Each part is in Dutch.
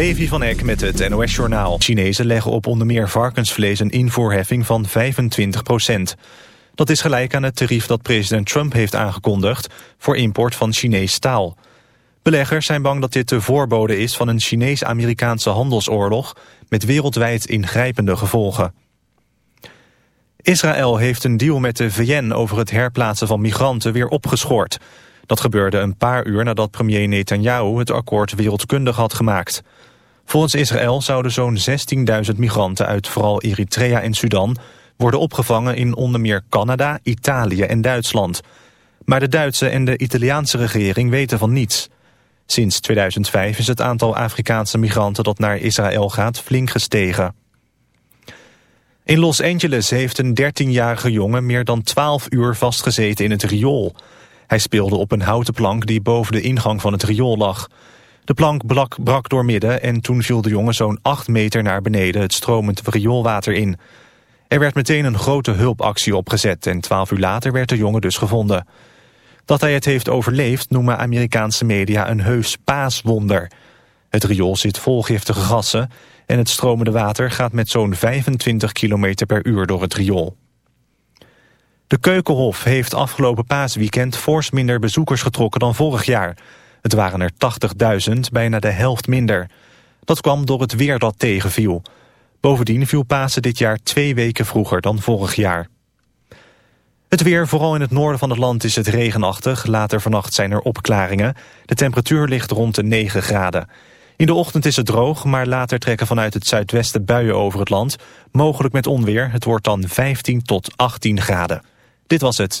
Levi van Eck met het NOS-journaal. Chinezen leggen op onder meer varkensvlees een invoerheffing van 25 procent. Dat is gelijk aan het tarief dat president Trump heeft aangekondigd... voor import van Chinees staal. Beleggers zijn bang dat dit de voorbode is van een Chinees-Amerikaanse handelsoorlog... met wereldwijd ingrijpende gevolgen. Israël heeft een deal met de VN over het herplaatsen van migranten weer opgeschort... Dat gebeurde een paar uur nadat premier Netanyahu het akkoord wereldkundig had gemaakt. Volgens Israël zouden zo'n 16.000 migranten uit vooral Eritrea en Sudan... worden opgevangen in onder meer Canada, Italië en Duitsland. Maar de Duitse en de Italiaanse regering weten van niets. Sinds 2005 is het aantal Afrikaanse migranten dat naar Israël gaat flink gestegen. In Los Angeles heeft een 13-jarige jongen meer dan 12 uur vastgezeten in het riool... Hij speelde op een houten plank die boven de ingang van het riool lag. De plank brak, door midden en toen viel de jongen zo'n 8 meter naar beneden het stromend rioolwater in. Er werd meteen een grote hulpactie opgezet en 12 uur later werd de jongen dus gevonden. Dat hij het heeft overleefd noemen Amerikaanse media een heus paaswonder. Het riool zit vol giftige gassen en het stromende water gaat met zo'n 25 km per uur door het riool. De Keukenhof heeft afgelopen paasweekend fors minder bezoekers getrokken dan vorig jaar. Het waren er 80.000, bijna de helft minder. Dat kwam door het weer dat tegenviel. Bovendien viel Pasen dit jaar twee weken vroeger dan vorig jaar. Het weer, vooral in het noorden van het land, is het regenachtig. Later vannacht zijn er opklaringen. De temperatuur ligt rond de 9 graden. In de ochtend is het droog, maar later trekken vanuit het zuidwesten buien over het land. Mogelijk met onweer. Het wordt dan 15 tot 18 graden. Dit was het.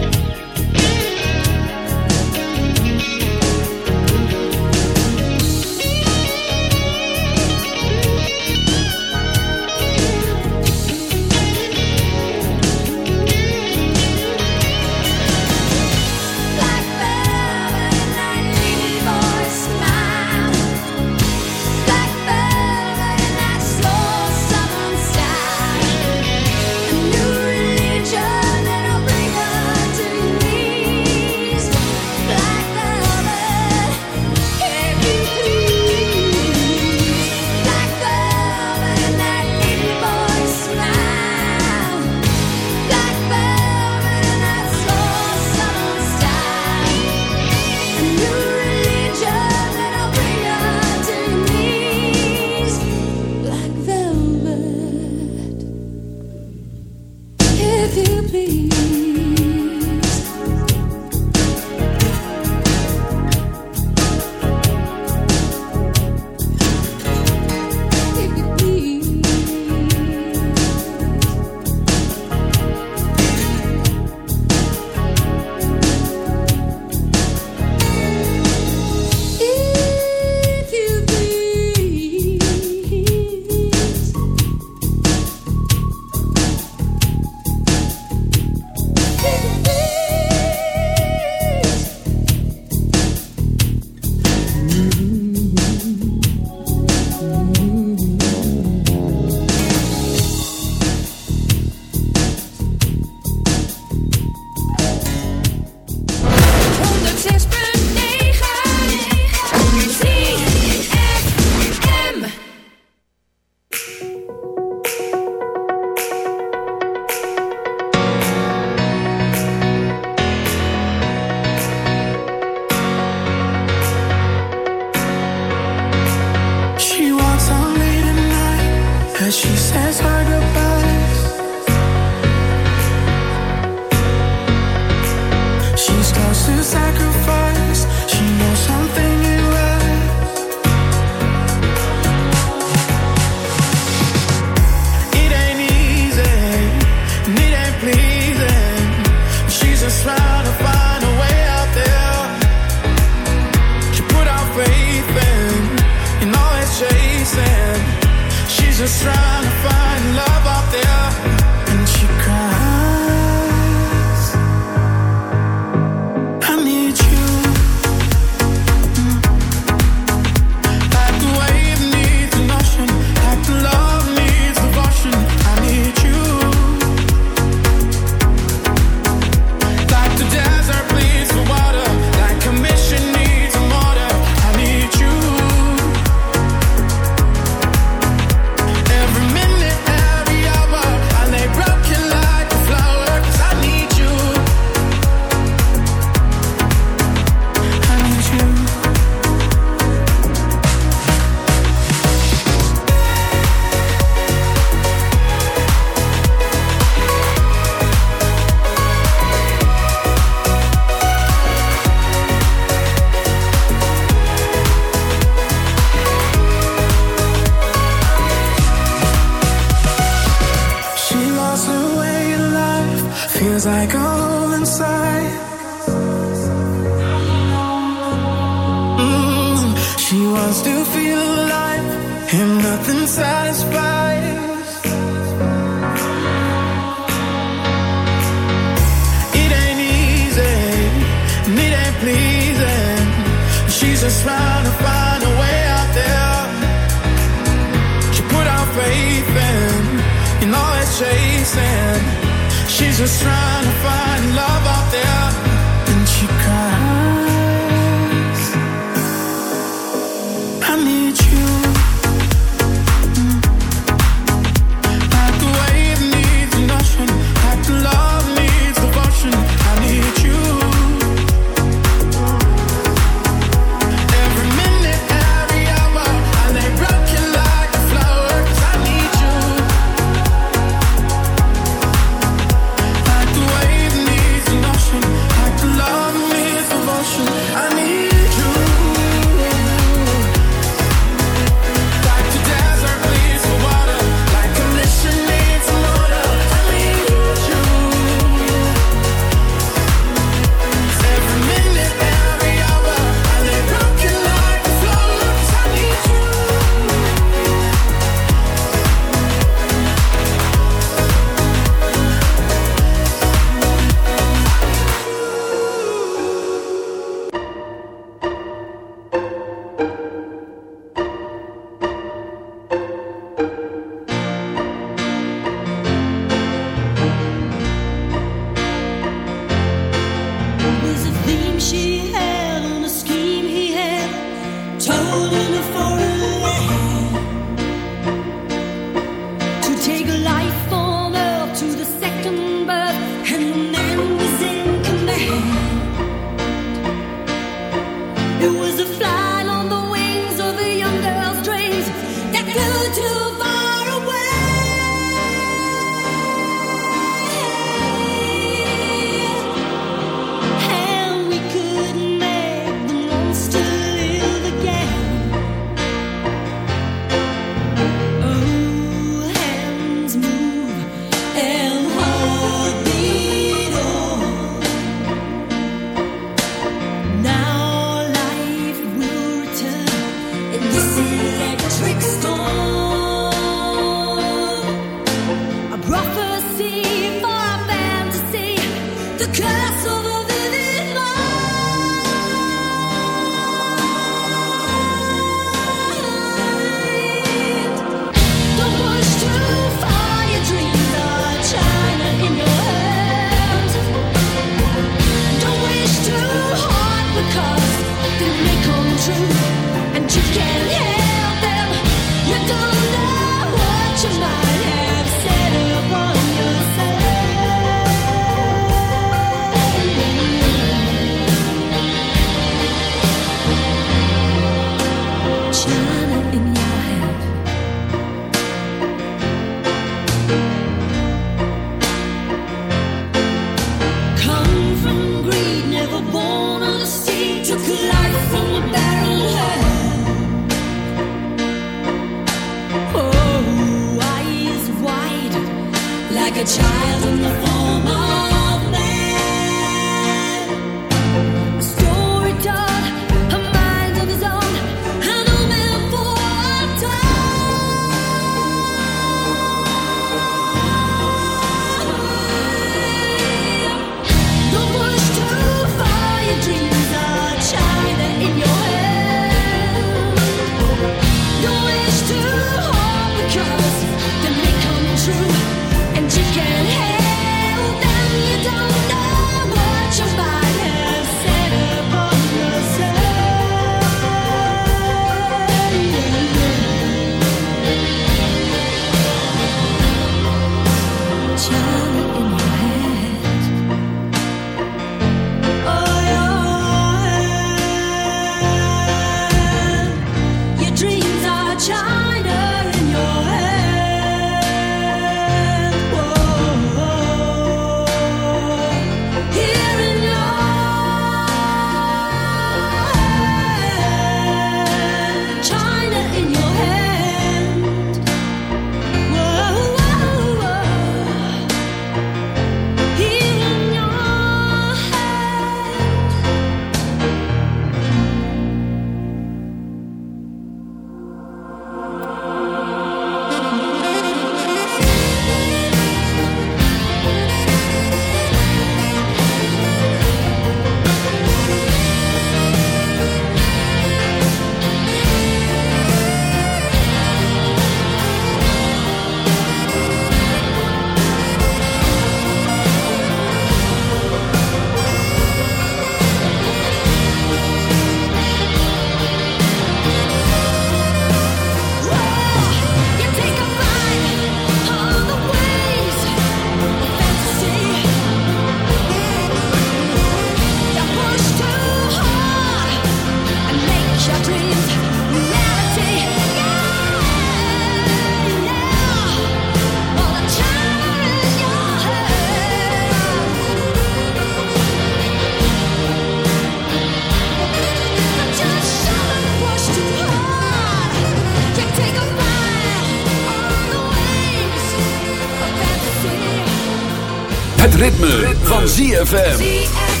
Ritme, van ZFM.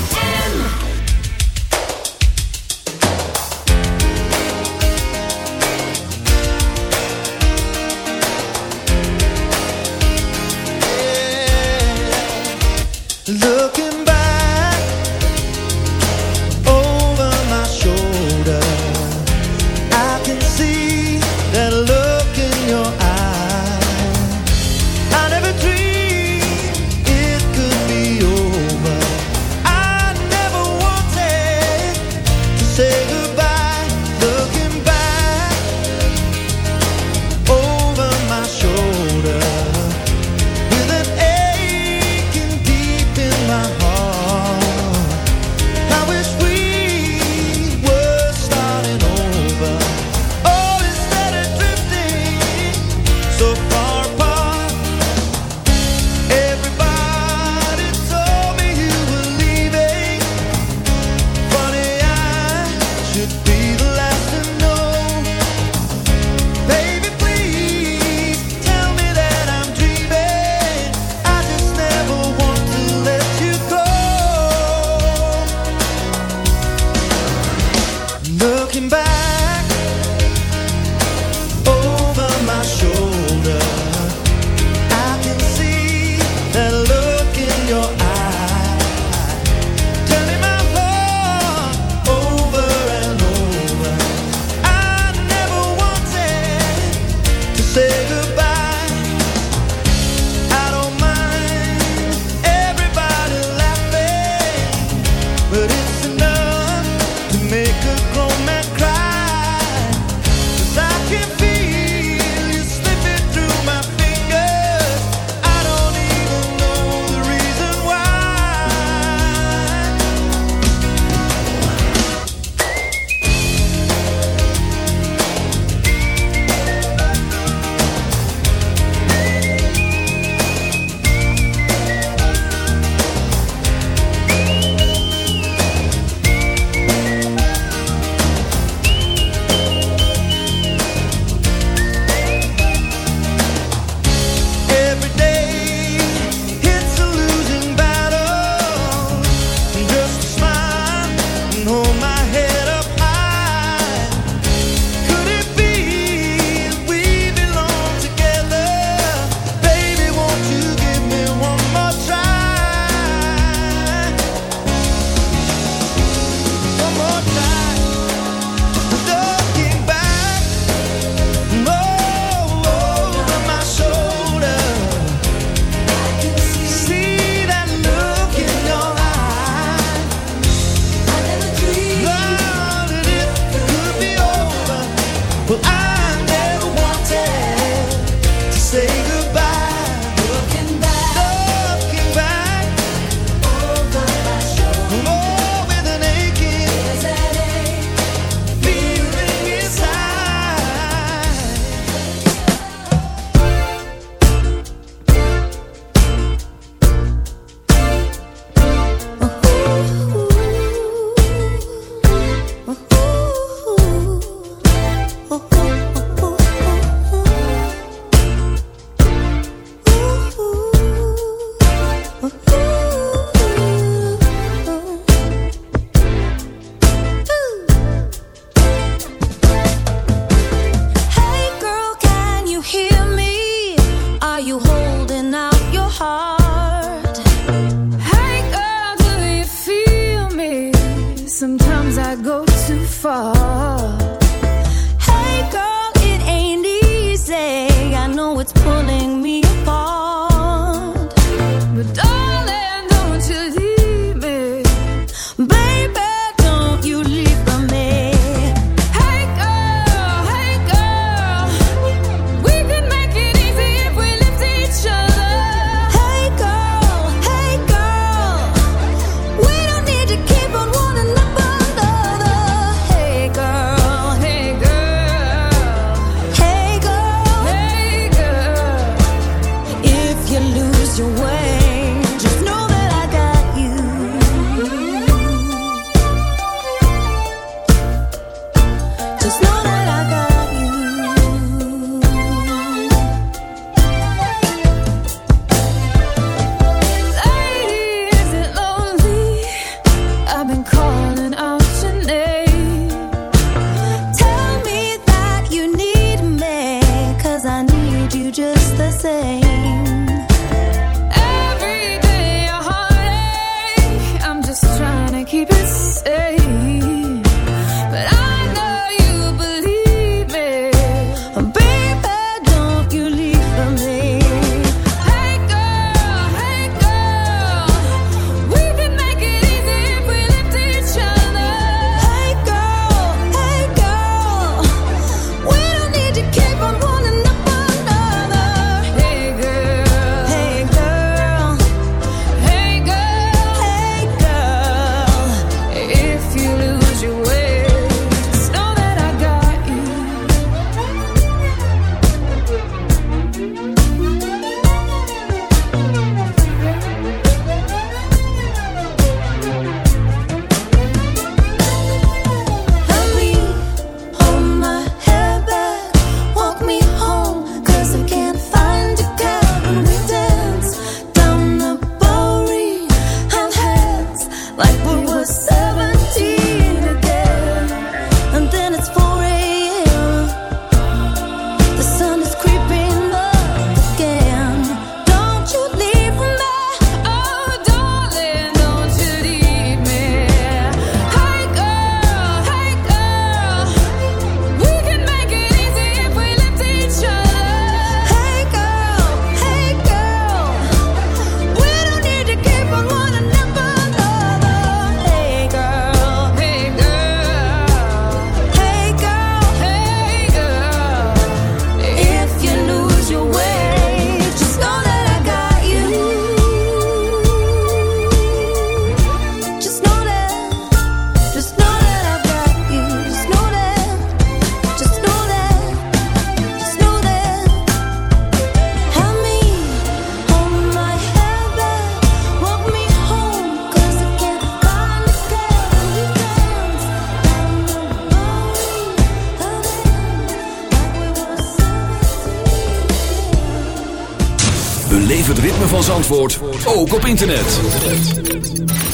Ook op internet.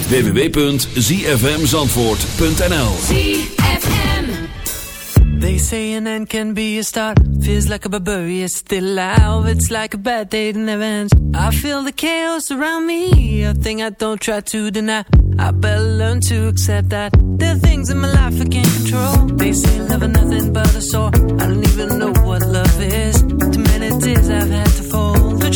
www.zfmzandvoort.nl They say an end can be a start. Feels like a barbarian still alive. It's like a bad day that never I feel the chaos around me A thing I don't try to deny. I better learn to accept that There are things in my life I can't control. They say love is nothing but a sore. I don't even know what love is. Too many tears I've had to Don't